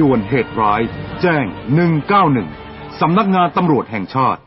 ด่วนเหตุร้าย แจ้ง 191 สำนักงานตำรวจแห่งชาติ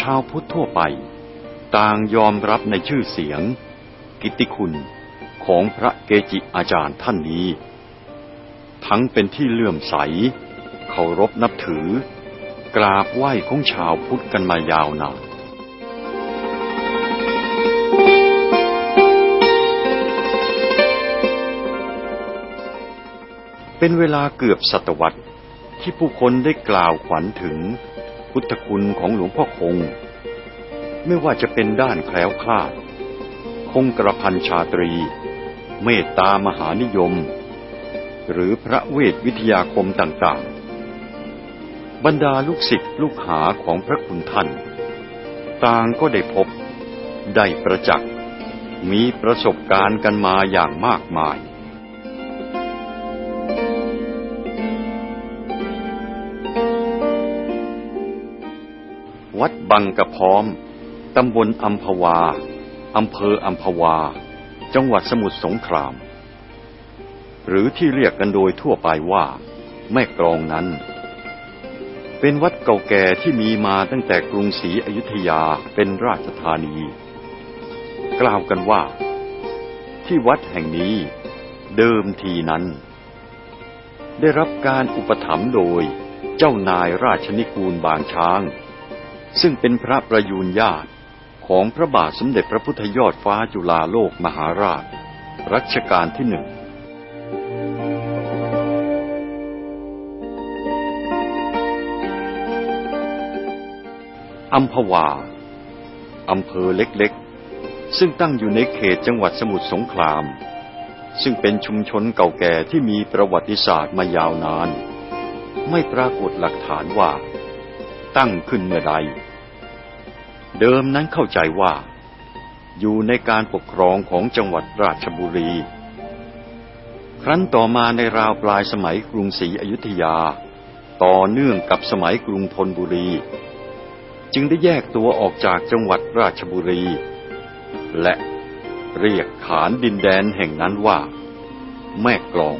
ชาวพุทธทั่วไป ต่างยอมรับในชื่อเสียง กิตติคุณของพระเกจิอาจารย์ท่านนี้ ทั้งเป็นที่เลื่อมใส เคารพนับถือ กราบไหว้ของชาวพุทธกันมายาวนานเป็นเวลาเกือบศตวรรษที่ผู้คนได้กล่าวขวัญถึง พุทธคุณของหลวงพ่อคง ไม่ว่าจะเป็นด้านแคล้วคลาด คงกระพันชาตรี เมตตามหานิยม หรือพระเวทวิทยาคมต่างๆ บรรดาลูกศิษย์ลูกหาของพระคุณท่าน ต่างก็ได้พบ ได้ประจักษ์มีประสบการณ์กันมาอย่างมากมาย วัดบังกระพร้อม ตำบลอัมพวา อำเภออัมพวา จังหวัดสมุทรสงคราม หรือที่เรียกกันโดยทั่วไปว่า แม่กรองนั้น เป็นวัดเก่าแก่ที่มีมาตั้งแต่กรุงศรีอยุธยาเป็นราชธานี กล่าวกันว่า ที่วัดแห่งนี้เดิมทีนั้น ได้รับการอุปถัมภ์โดยเจ้านายราชนิกูลบางช้าง ซึ่งเป็นพระประยูนญาติของพระบาทสมเด็จพระพุทธยอดฟ้าจุฬาโลกมหาราช รัชกาลที่หนึ่งอัมพวา อำเภอเล็กๆ ซึ่งตั้งอยู่ในเขตจังหวัดสมุทรสงคราม ซึ่งเป็นชุมชนเก่าแก่ที่มีประวัติศาสตร์มายาวนาน ไม่ปรากฏหลักฐานว่า ตั้งขึ้นเมื่อใด เดิมนั้นเข้าใจว่า อยู่ในการปกครองของจังหวัดราชบุรี ครั้นต่อมาในราวปลายสมัยกรุงศรีอยุธยา ต่อเนื่องกับสมัยกรุงธนบุรี จึงได้แยกตัวออกจากจังหวัดราชบุรี และเรียกขานดินแดนแห่งนั้นว่า แม่กลอง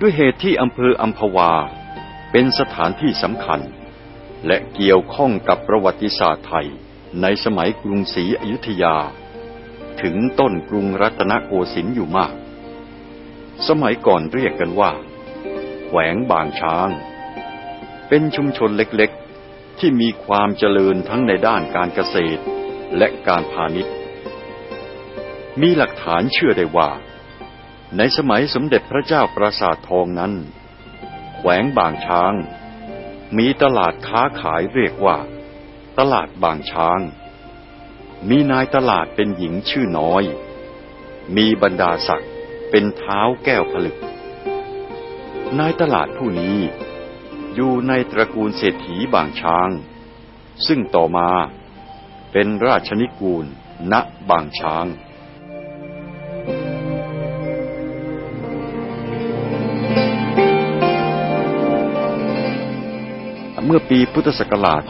ด้วยเหตุที่อำเภออัมพวา เป็นสถานที่สำคัญ และเกี่ยวข้องกับประวัติศาสตร์ไทยในสมัยกรุงศรีอยุธยา ถึงต้นกรุงรัตนโกสินทร์อยู่มาก สมัยก่อนเรียกกันว่าแขวงบางช้าง เป็นชุมชนเล็กๆ ที่มีความเจริญทั้งในด้านการเกษตรและการพาณิชย์ มีหลักฐานเชื่อได้ว่า ในสมัยสมเด็จพระเจ้าปราสาททองนั้น แขวงบางช้าง มีตลาดค้าขายเรียกว่า ตลาดบางช้าง มีนายตลาดเป็นหญิงชื่อน้อย มีบรรดาศักดิ์เป็นเท้าแก้วผลึก นายตลาดผู้นี้ อยู่ในตระกูลเศรษฐีบางช้าง ซึ่งต่อมาเป็นราชนิกูลณบางช้าง เมื่อปีพุทธศักราช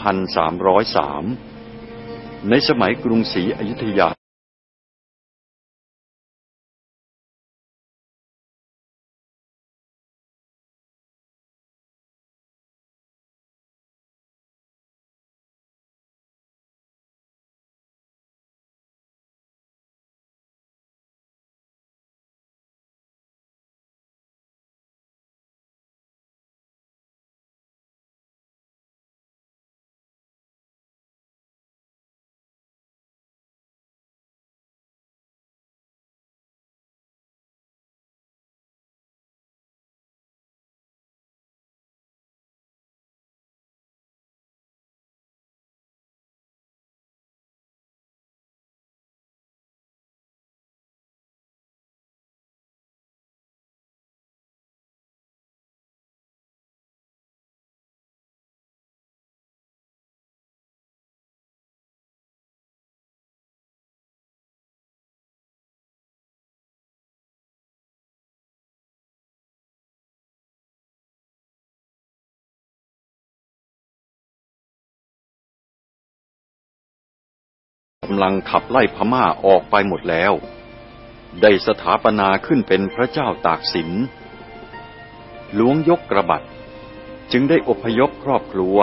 1303 ในสมัยกรุงศรีอยุธยา กำลังขับไล่พม่าออกไปหมดแล้ว ได้สถาปนาขึ้นเป็นพระเจ้าตากสินหลวงยกกระบัดจึงได้อพยพครอบครัว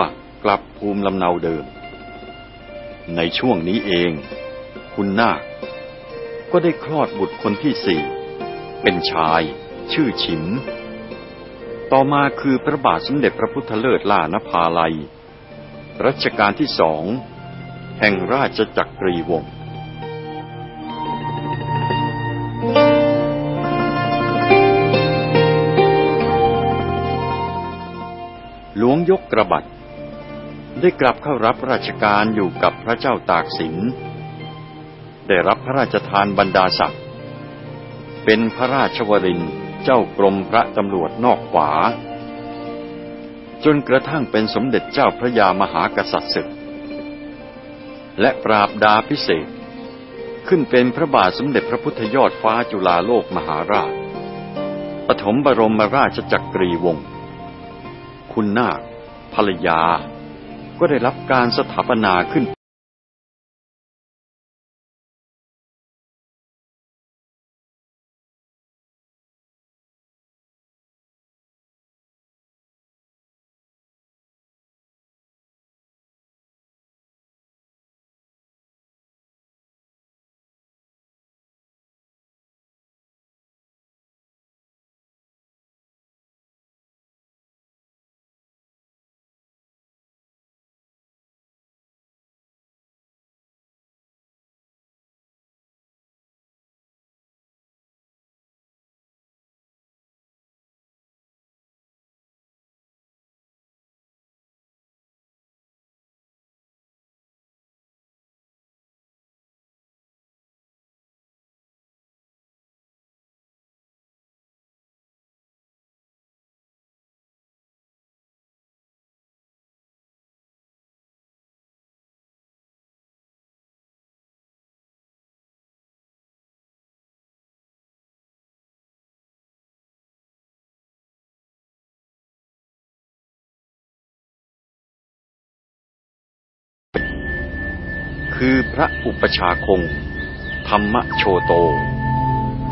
กลับภูมิลำเนาเดิม ในช่วงนี้เอง คุณนาคก็ได้คลอดบุตรคนที่สี่เป็นชายชื่อฉิม ต่อมาคือพระบาทสมเด็จพระพุทธเลิศล่านภาลัย รัชกาลที่สอง แห่งราชจักรีวงศ์หลวงยกกระบัดได้กลับเข้ารับราชการอยู่กับพระเจ้าตากสิน ได้รับพระราชทานบรรดาศักดิ์ เป็นพระราชวรินทร์เจ้ากรมพระตำรวจนอกขวา จนกระทั่งเป็นสมเด็จเจ้าพระยามหากษัตริย์ศึก และปราบดาพิเศษ ขึ้นเป็นพระบาทสมเด็จพระพุทธยอดฟ้าจุฬาโลกมหาราช ปฐมบรมราชจักรีวงศ์ คุณนาคภรรยา ก็ได้รับการสถาปนาขึ้น คือพระอุปชาคง ธรรมโชโต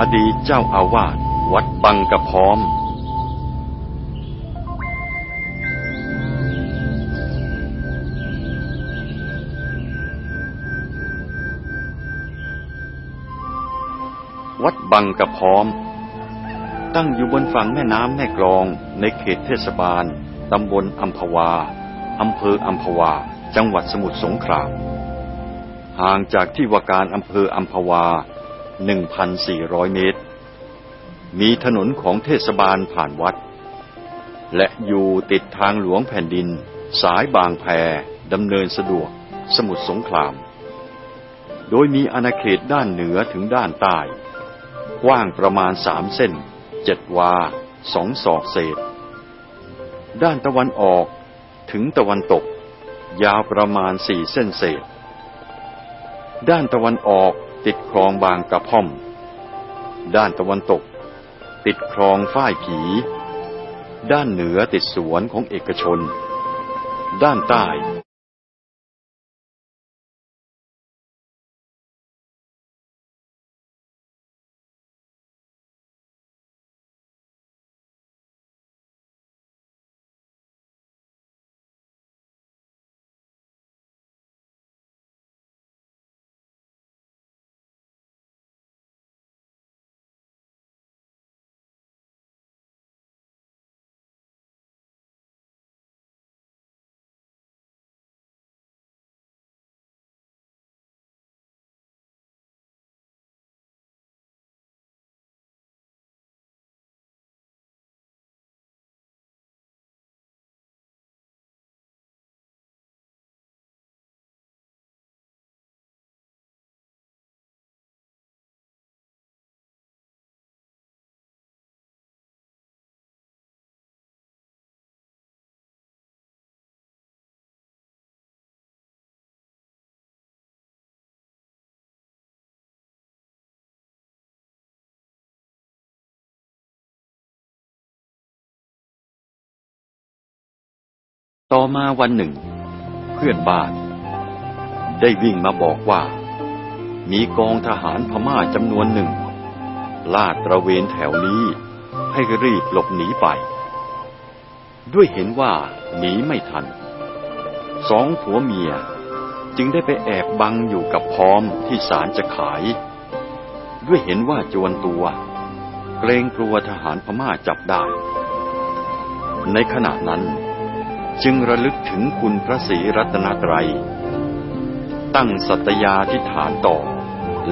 อดีตเจ้าอาวาสวัดบังกระพร้อม วัดบังกระพร้อม ตั้งอยู่บนฝั่งแม่น้ำแม่กลองในเขตเทศบาลตำบลอัมพวาอำเภออัมพวา จังหวัดสมุทรสงคราม ห่างจากที่ว่าการอำเภออัมพวา 1,400 เมตร มีถนนของเทศบาลผ่านวัด และอยู่ติดทางหลวงแผ่นดิน สายบางแพดำเนินสะดวก สมุทรสงคราม โดยมีอาณาเขตด้านเหนือถึงด้านใต้ กว้างประมาณสามเส้น เจ็ดวาสองศอกเศษ ด้านตะวันออกถึงตะวันตก ยาวประมาณสี่เส้นเศษ ด้านตะวันออกติดคลองบางกระพ่อม ด้านตะวันตก ติดคลองฝ้ายผี ด้านเหนือติดสวนของเอกชน ด้านใต้ ต่อมาวันหนึ่ง เพื่อนบ้าน ได้วิ่งมาบอกว่า มีกองทหารพม่าจำนวนหนึ่ง ลาดตระเวนแถวนี้ให้รีบหลบหนีไป ด้วยเห็นว่าหนีไม่ทัน สองผัวเมียจึงได้ไปแอบบังอยู่กับพร้อมที่ศาลจะขาย ด้วยเห็นว่าจวนตัว เกรงกลัวทหารพม่าจับได้ ในขณะนั้น จึงระลึกถึงคุณพระศรีรัตนตรัย ตั้งสัตยาธิฐานต่อ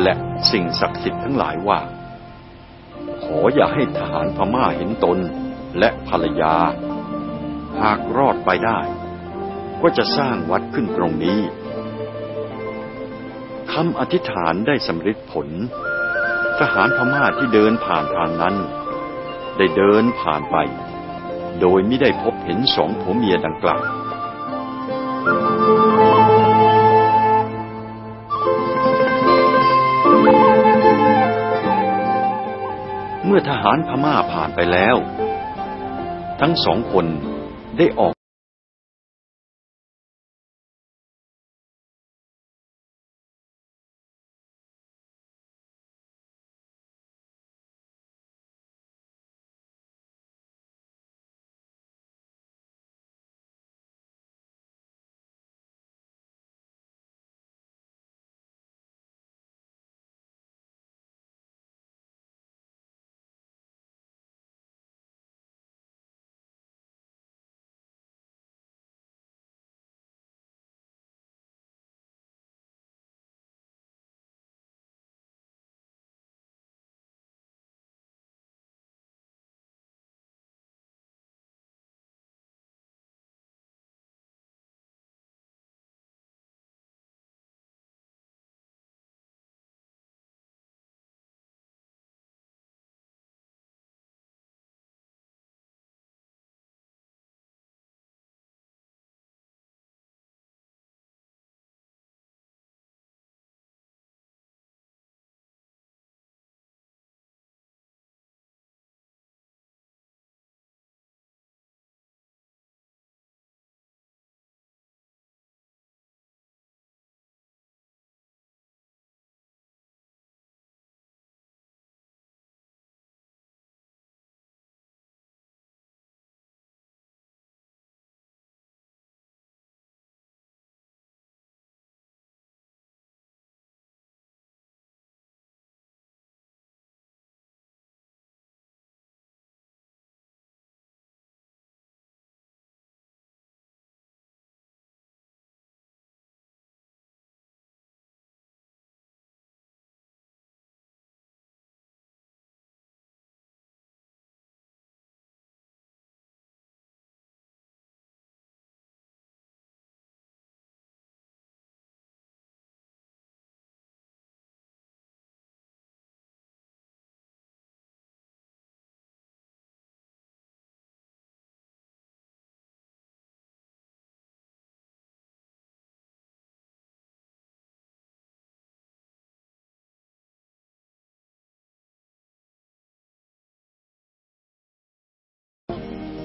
และสิ่งศักดิ์สิทธิ์ทั้งหลายว่า ขออย่าให้ทหารพม่าเห็นตนและภรรยา หากรอดไปได้ ก็จะสร้างวัดขึ้นตรงนี้คำอธิษฐานได้สำเร็จผล ทหารพม่าที่เดินผ่านทางนั้น ได้เดินผ่านไป โดยไม่ได้พบ เห็นสองผัวเมียดังกล่าวเมื่อทหารพม่าผ่านไปแล้ว ทั้งสองคนได้ออก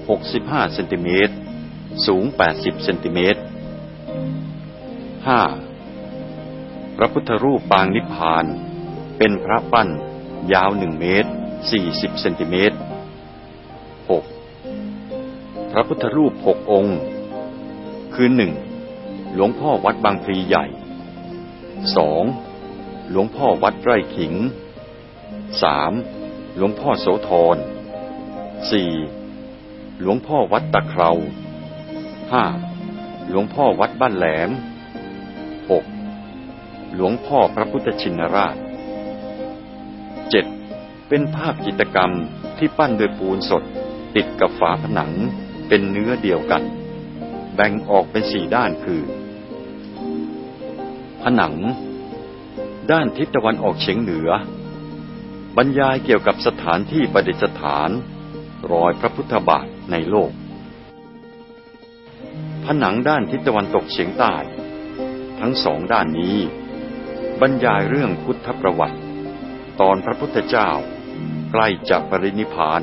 65เซนติเมตรสูง 80เซนติเมตร 5. พระพุทธรูปปางนิพพาน เป็นพระปั้น ยาว 1 เมตร 40เซนติเมตร 6. พระพุทธรูปหกองค์ คือ 1. หลวงพ่อวัดบางพลีใหญ่ 2. หลวงพ่อวัดไร่ขิง 3. หลวงพ่อโสธร 4. หลวงพ่อวัดตะเครา 5. หลวงพ่อวัดบ้านแหลม 6. หลวงพ่อพระพุทธชินราช 7. เป็นภาพจิตรกรรมที่ปั้นโดยปูนสด ติดกับฝาผนังเป็นเนื้อเดียวกัน แบ่งออกเป็นสี่ด้านคือ ผนัง ด้านทิศตะวันออกเฉียงเหนือ บรรยายเกี่ยวกับสถานที่ประดิษฐาน รอยพระพุทธบาท ในโลก ผนังด้านทิศตะวันตกเฉียงใต้ ทั้งสองด้านนี้ บรรยายเรื่องพุทธประวัติ ตอนพระพุทธเจ้า ใกล้จะปรินิพพาน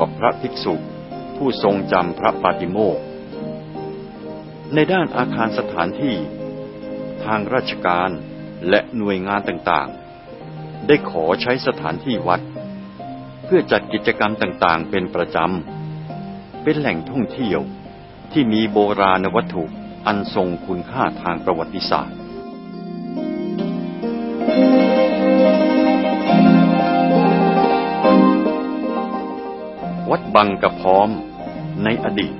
กับพระภิกษุ ผู้ทรงจำพระปาติโมกข์ในด้านอาคารสถานที่ ทางราชการและหน่วยงานต่างๆ ได้ขอใช้สถานที่วัด เพื่อจัดกิจกรรมต่างๆ เป็นประจำ เป็นแหล่งท่องเที่ยวที่มีโบราณวัตถุอันทรงคุณค่าทางประวัติศาสตร์ ดบังกระพร้อมในอดีต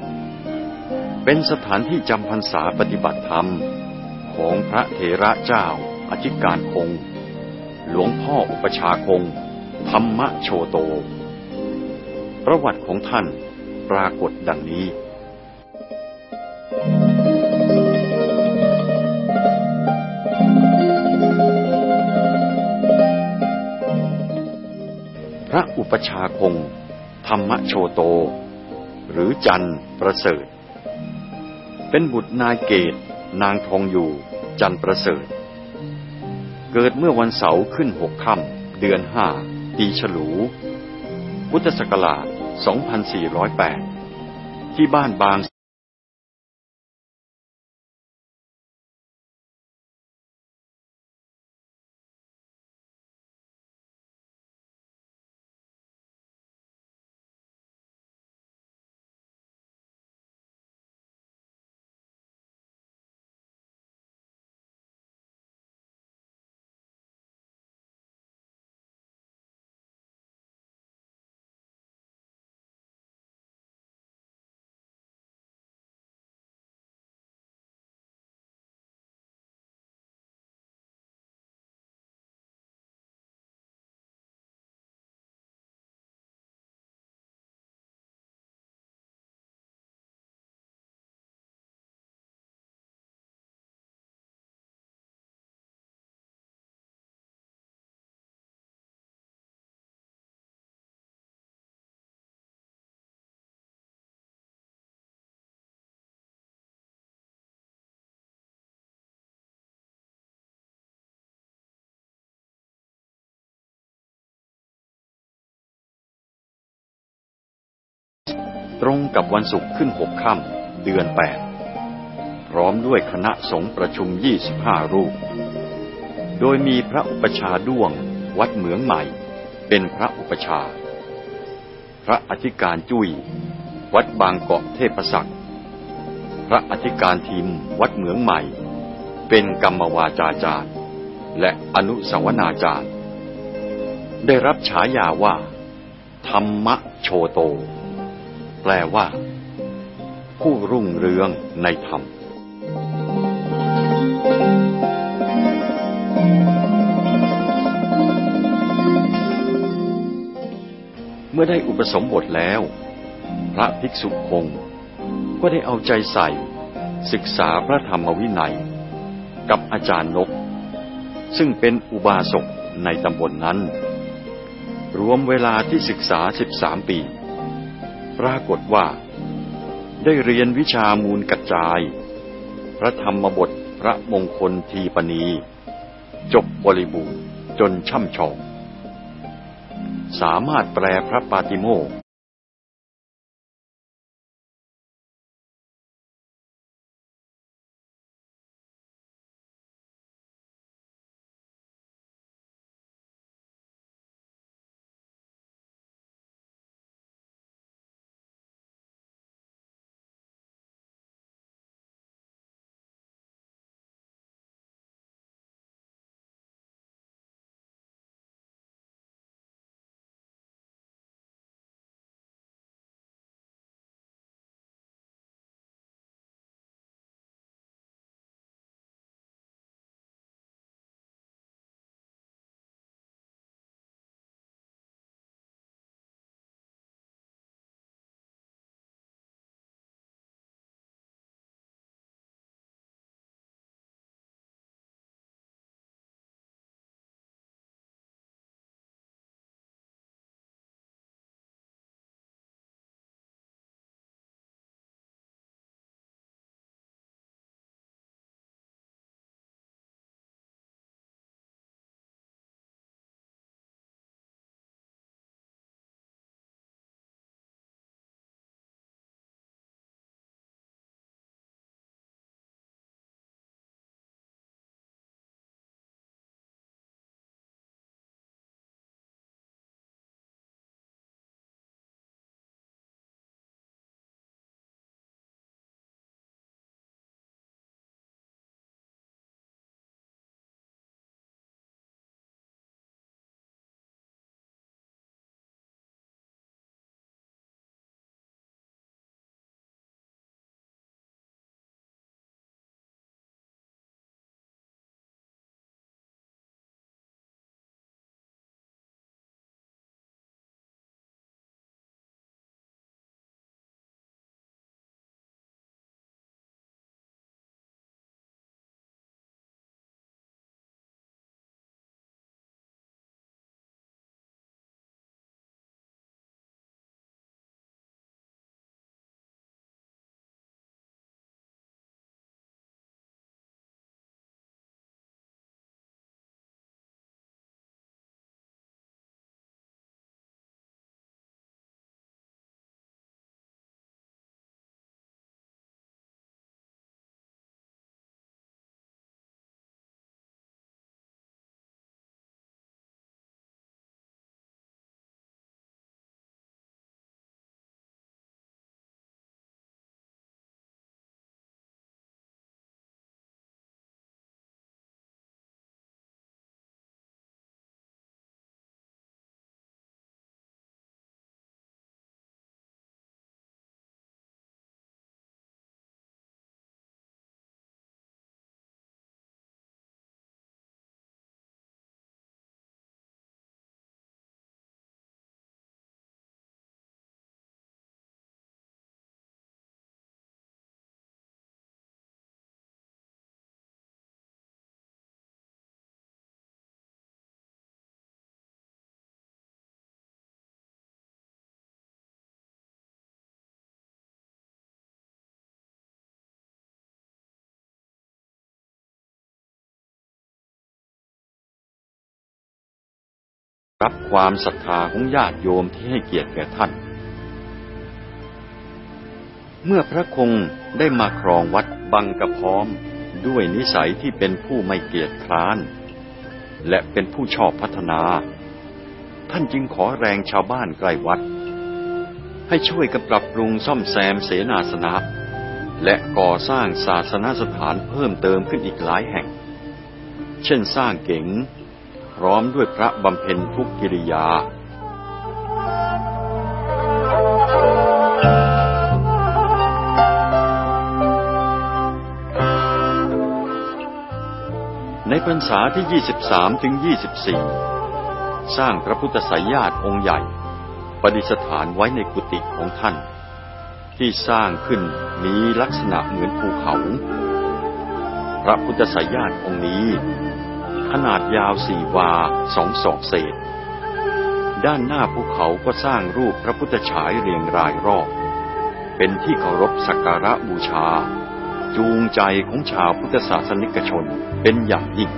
เป็นสถานที่จำพรรษาปฏิบัติธรรมของพระเถระเจ้าอธิการคง หลวงพ่ออุปชาคง ธรรมโชโต ประวัติของท่านปรากฏดังนี้ พระอุปชาคง ธรรมโชโต หรือจันทร์ประเสริฐ เป็นบุตรนายเกตนางทองอยู่จันทร์ประเสริฐ เกิดเมื่อวันเสาร์ขึ้นหกค่ำเดือนห้าปีฉลู พุทธศักราช 2408 ที่บ้านบาง ตรงกับวันศุกร์ขึ้นหกค่ำเดือนแปดพร้อมด้วยคณะสงฆ์ประชุมยี่สิบห้ารูป โดยมีพระอุปชาด้วง วัดเหมืองใหม่ เป็นพระอุปชา พระอธิการจุย้ย วัดบางเกาะเทพศักดิ์พระอธิการทิม วัดเหมืองใหม่ เป็นกรรมวาจาจารย์ และอนุสาวนาจารย์ ได้รับฉายาว่า ธรรมะโชโต แปลว่า ผู้รุ่งเรืองในธรรมเมื่อได้อุปสมบทแล้ว พระภิกษุคงก็ได้เอาใจใส่ ศึกษาพระธรรมวินัย กับอาจารย์นก ซึ่งเป็นอุบาสกในตำบลนนั้น รวมเวลาที่ศึกษา 13 ปี ปรากฏว่า ได้เรียนวิชามูลกัจจาย พระธรรมบทพระมงคลทีปณี จบบริบูรณ์จนช่ำชอง สามารถแปลพระปาติโม รับความศรัทธาของญาติโยมที่ให้เกียรติแก่ท่าน เมื่อพระคงได้มาครองวัดบังกระพร้อมด้วยนิสัยที่เป็นผู้ไม่เกียจคร้าน และเป็นผู้ชอบพัฒนา ท่านจึงขอแรงชาวบ้านใกล้วัด ให้ช่วยกันปรับปรุงซ่อมแซมเสนาสนะ และก่อสร้างศาสนสถานเพิ่มเติมขึ้นอีกหลายแห่ง เช่นสร้างเก๋ง พร้อมด้วยพระบำเพ็ญทุกกิริยา ในพรรษาที่ 23 ถึง 24 สร้างพระพุทธไสยญาติองค์ใหญ่ประดิษฐานไว้ในกุฏิของท่าน ที่สร้างขึ้นมีลักษณะเหมือนภูเขา พระพุทธไสยญาติองค์นี้ ขนาดยาวสี่วาสองศอกเศษ ด้านหน้าภูเขาก็สร้างรูปพระพุทธฉายเรียงรายรอบ เป็นที่เคารพสักการะบูชา จูงใจของชาวพุทธศาสนิกชนเป็นอย่างยิ่ง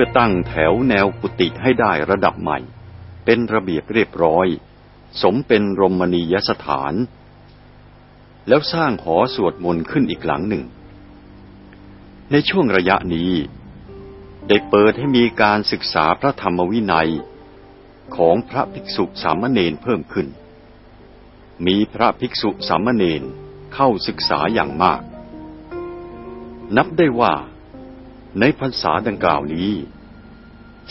พื่อตั้งแถวแนวกุฏิให้ได้ระดับใหม่ เป็นระเบียบเรียบร้อย สมเป็นรมณียสถาน แล้วสร้างหอสวดมนต์ขึ้นอีกหลังหนึ่ง ในช่วงระยะนี้ ได้เปิดให้มีการศึกษาพระธรรมวินัยของพระภิกษุสามเณรเพิ่มขึ้น มีพระภิกษุสามเณรเข้าศึกษาอย่างมาก นับได้ว่า ในพรรษาดังกล่าวนี้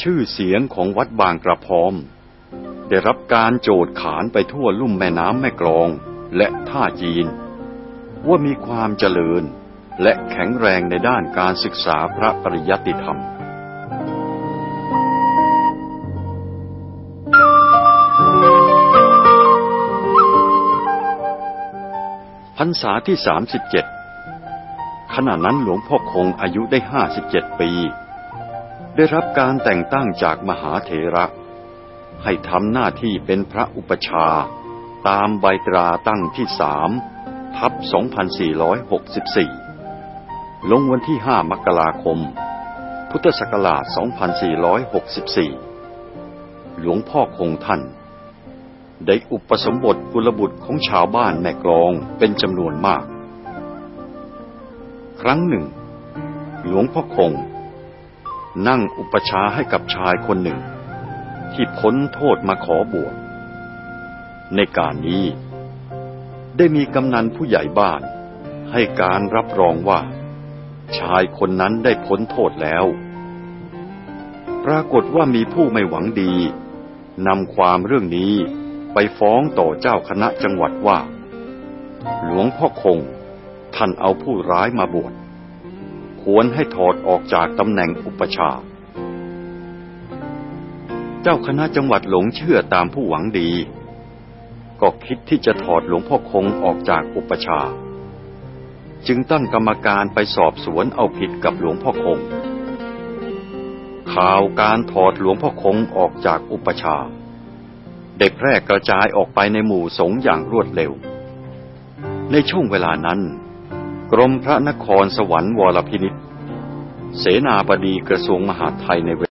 ชื่อเสียงของวัดบางกระพร้อม ได้รับการโจดขานไปทั่วลุ่มแม่น้ำแม่กลองและท่าจีน ว่ามีความเจริญและแข็งแรงในด้านการศึกษาพระปริยัติธรรมพรรษาที่สามสิบเจ็ด ขณะนั้นหลวงพ่อคงอายุได้ห้าสิบเจ็ดปี ได้รับการแต่งตั้งจากมหาเถระ ให้ทำหน้าที่เป็นพระอุปชา ตามใบตราตั้งที่สามทับ 2464 ลงวันที่ 5 มกราคม พุทธศักราช 2464 หลวงพ่อคงท่าน ได้อุปสมบทกุลบุตรของชาวบ้านแม่กลองเป็นจำนวนมาก ครั้งหนึ่ง หลวงพ่อคง นั่งอุปชาให้กับชายคนหนึ่ง ที่พ้นโทษมาขอบวชในการนี้ ได้มีกำนันผู้ใหญ่บ้านให้การรับรองว่า ชายคนนั้นได้พ้นโทษแล้ว ปรากฏว่ามีผู้ไม่หวังดีนำความเรื่องนี้ไปฟ้องต่อเจ้าคณะจังหวัดว่า หลวงพ่อคง ท่านเอาผู้ร้ายมาบวช ควรให้ถอดออกจากตำแหน่งอุปชา เจ้าคณะจังหวัดหลงเชื่อตามผู้หวังดี ก็คิดที่จะถอดหลวงพ่อคงออกจากอุปชา จึงตั้งกรรมการไปสอบสวนเอาผิดกับหลวงพ่อคง ข่าวการถอดหลวงพ่อคงออกจากอุปชาได้แพร่กระจายออกไปในหมู่สงฆ์อย่างรวดเร็ว ในช่วงเวลานั้น กรมพระนครสวรรค์วรพินิษเสนาบดีกระทรวงมหาดไทยในเว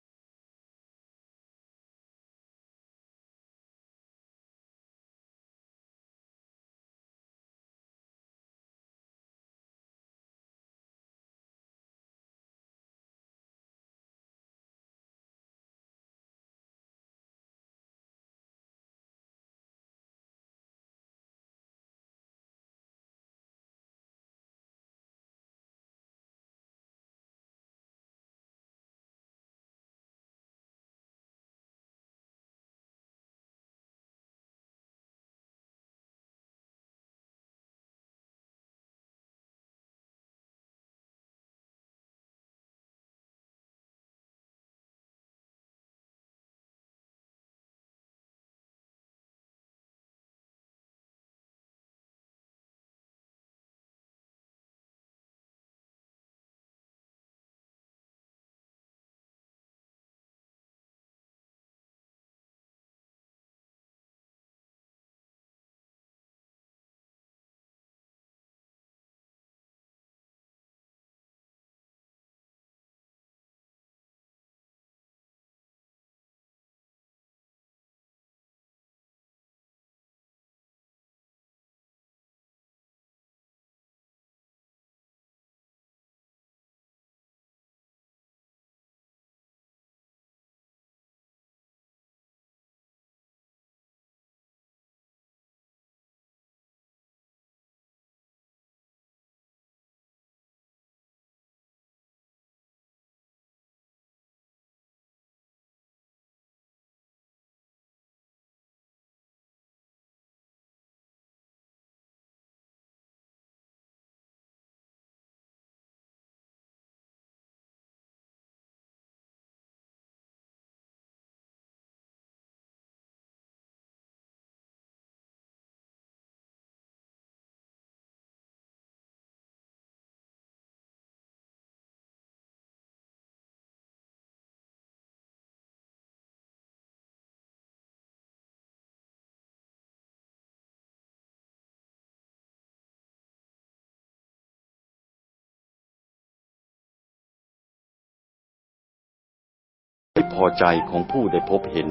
พอใจของผู้ได้พบเห็น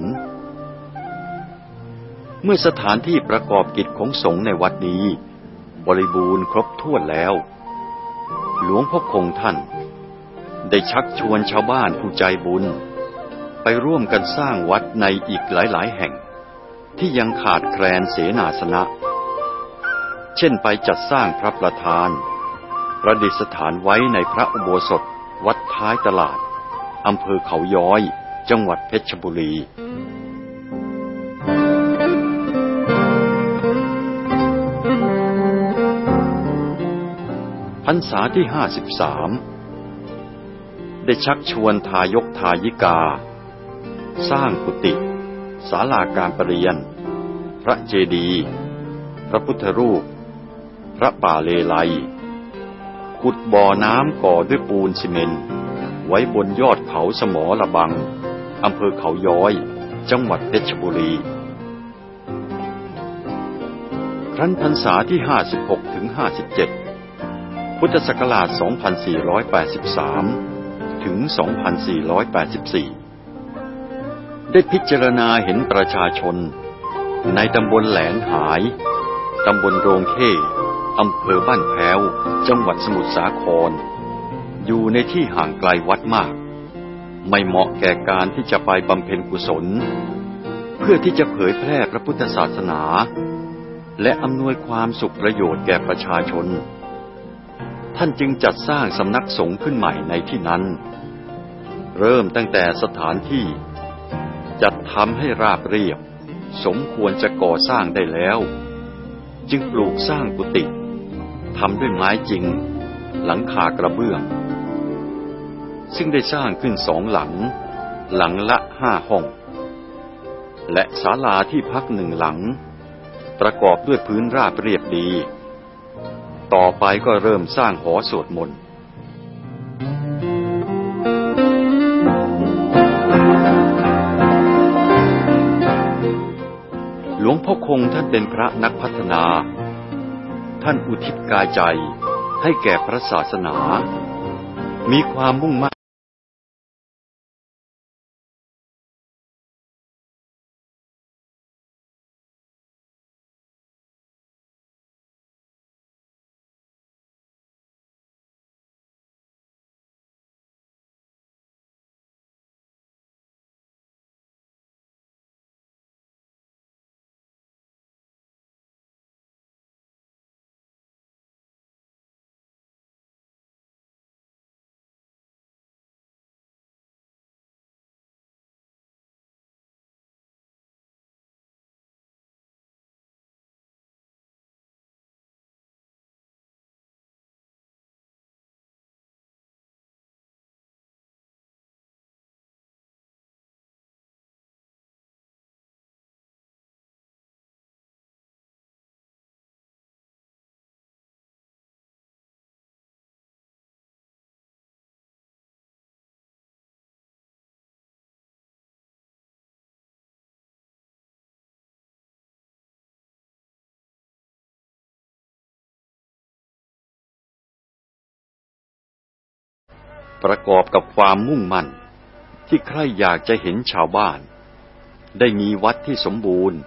เมื่อสถานที่ประกอบกิจของสงฆ์ในวัดนี้ บริบูรณ์ครบถ้วนแล้ว หลวงพ่อคงท่าน ได้ชักชวนชาวบ้านผู้ใจบุญ ไปร่วมกันสร้างวัดในอีกหลายๆ แห่ง ที่ยังขาดแคลนเสนาสนะ เช่นไปจัดสร้างพระประธาน ประดิษฐานไว้ในพระอุโบสถวัดท้ายตลาดอำเภอเขาย้อย จังหวัดเพชรบุรีพรรษาที่ห้าสิบสามได้ชักชวนทายกทายิกา สร้างกุฏิศาลาการประเรียน พระเจดีย์พระพุทธรูป พระป่าเลไลขุดบ่อน้ำก่อด้วยปูนซีเมนต์ไว้บนยอดเขาสมอระบัง อำเภอเขาย้อย จังหวัดเพชรบุรี ครั้นพรรษาที่ 56ถึง57 พุทธศักราช 2483 ถึง 2484 ได้พิจารณาเห็นประชาชน ในตำบลแหลงหาย ตำบลโรงเข้อำเภอบ้านแพ้ว จังหวัดสมุทรสาคร อยู่ในที่ห่างไกลวัดมาก ไม่เหมาะแก่การที่จะไปบำเพ็ญกุศล เพื่อที่จะเผยแพร่พระพุทธศาสนา และอำนวยความสุขประโยชน์แก่ประชาชน ท่านจึงจัดสร้างสำนักสงฆ์ขึ้นใหม่ในที่นั้น เริ่มตั้งแต่สถานที่ จัดทำให้ราบเรียบ สมควรจะก่อสร้างได้แล้ว จึงปลูกสร้างกุฏิทำด้วยไม้จริง หลังคากระเบื้อง ซึ่งได้สร้างขึ้นสองหลัง หลังละห้าห้อง และศาลาที่พักหนึ่งหลัง ประกอบด้วยพื้นราบเรียบดี ต่อไปก็เริ่มสร้างหอสวดมนต์หลวงพ่อคงท่านเป็นพระนักพัฒนา ท่านอุทิศกายใจให้แก่พระศาสนา มีความมุ่งมั่น ประกอบกับความมุ่งมั่น ที่ใครอยากจะเห็นชาวบ้าน ได้มีวัดที่สมบูรณ์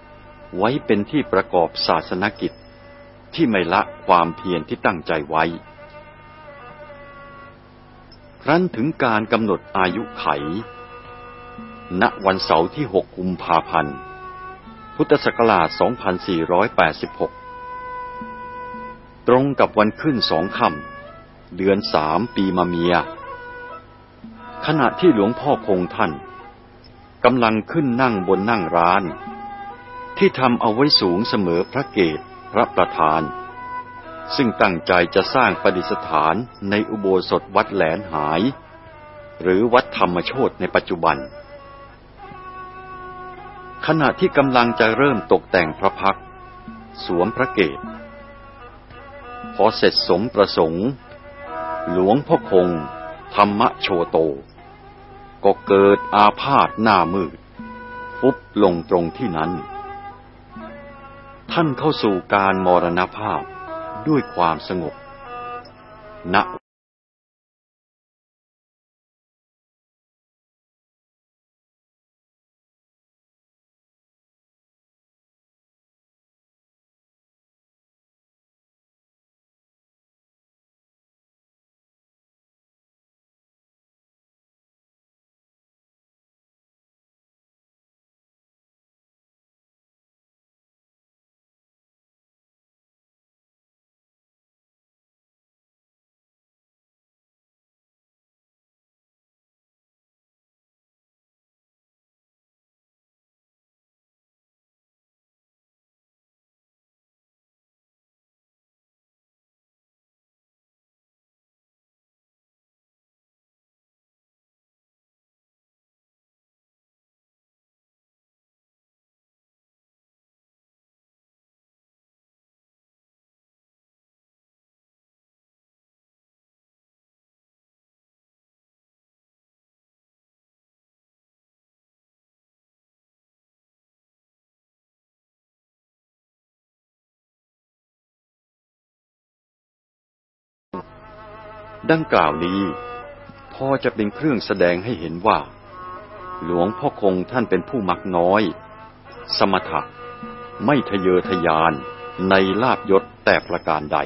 ไว้เป็นที่ประกอบศาสนกิจ ที่ไม่ละความเพียรที่ตั้งใจไว้ ครั้นถึงการกำหนดอายุไข ณวันเสาร์ที่ 6 กุมภาพันธ์ พุทธศักราช 2486ตรงกับวันขึ้นสองค่ำเดือนสามปีมะเมีย ขณะที่หลวงพ่อคงท่านกำลังขึ้นนั่งบนนั่งร้าน ที่ทำเอาไว้สูงเสมอพระเกศพระประธาน ซึ่งตั้งใจจะสร้างประดิษฐานในอุโบสถวัดแหลนหาย หรือวัดธรรมโชตในปัจจุบัน ขณะที่กำลังจะเริ่มตกแต่งพระพัก สวมพระเกศพอเสร็จสมประสงค์ หลวงพ่อคง ธรรมโชโต ก็เกิดอาพาธหน้ามืดฟุบลงตรงที่นั้น ท่านเข้าสู่การมรณภาพด้วยความสงบ ณ ดังกล่าวนี้ พอจะเป็นเครื่องแสดงให้เห็นว่า หลวงพ่อคงท่านเป็นผู้มักน้อย สมถะไม่ทะเยอทะยานในลาบยศแต่ประการใด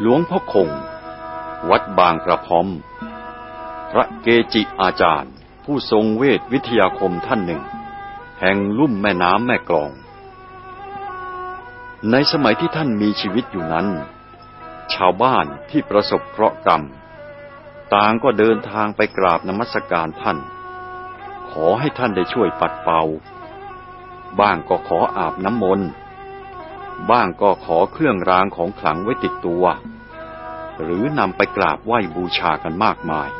หลวงพ่อคง วัดบางกระพร้อม พระเกจิอาจารย์ ผู้ทรงเวทวิทยาคมท่านหนึ่ง แห่งลุ่มแม่น้ำแม่กลอง ในสมัยที่ท่านมีชีวิตอยู่นั้น ชาวบ้านที่ประสบเคราะห์กรรม ต่างก็เดินทางไปกราบนมัสการท่าน ขอให้ท่านได้ช่วยปัดเป่า บ้างก็ขออาบน้ำมนต์ บ้างก็ขอเครื่องรางของขลังไว้ติดตัว หรือนำไปกราบไหว้บูชากันมากมาย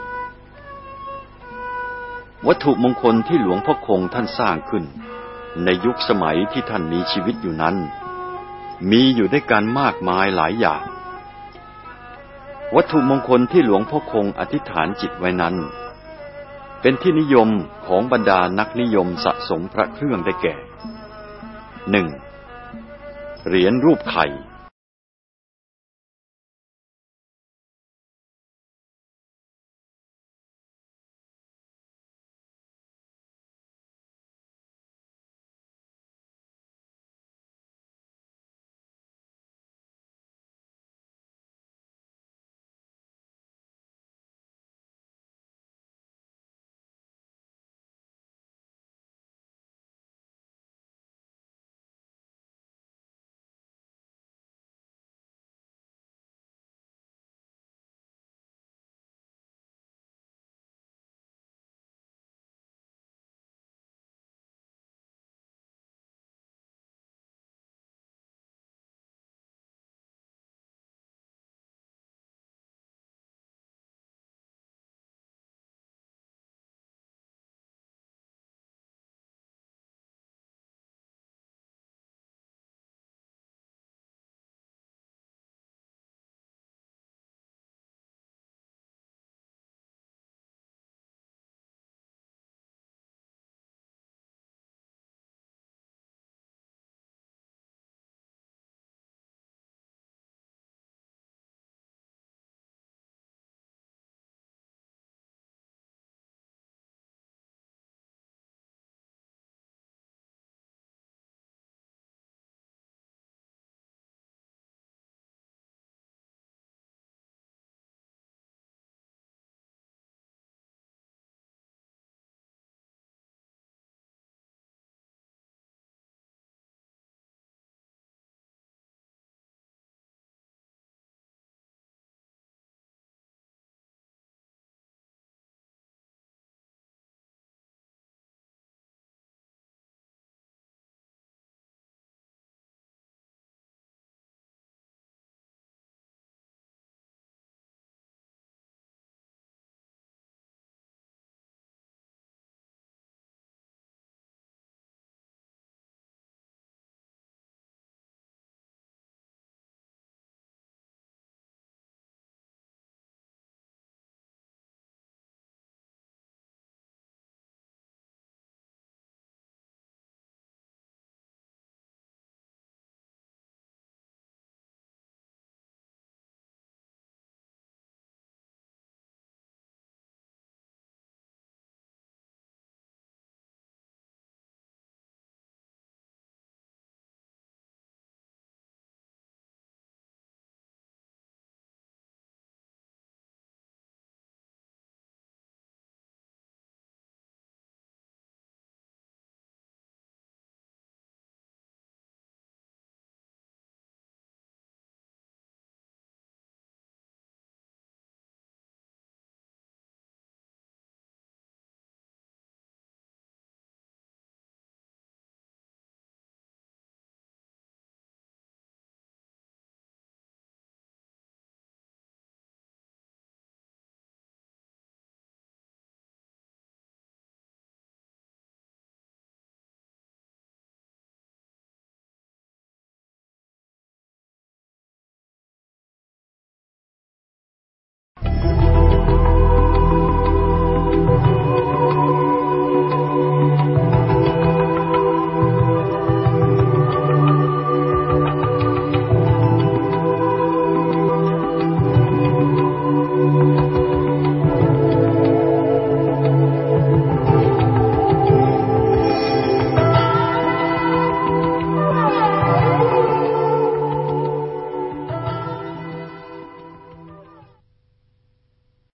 วัตถุมงคลที่หลวงพ่อคงท่านสร้างขึ้น ในยุคสมัยที่ท่านมีชีวิตอยู่นั้น มีอยู่ด้วยกันมากมายหลายอย่าง วัตถุมงคลที่หลวงพ่อคงอธิษฐานจิตไว้นั้น เป็นที่นิยมของบรรดานักนิยมสะสมพระเครื่องได้แก่หนึ่งเหรียญรูปไข่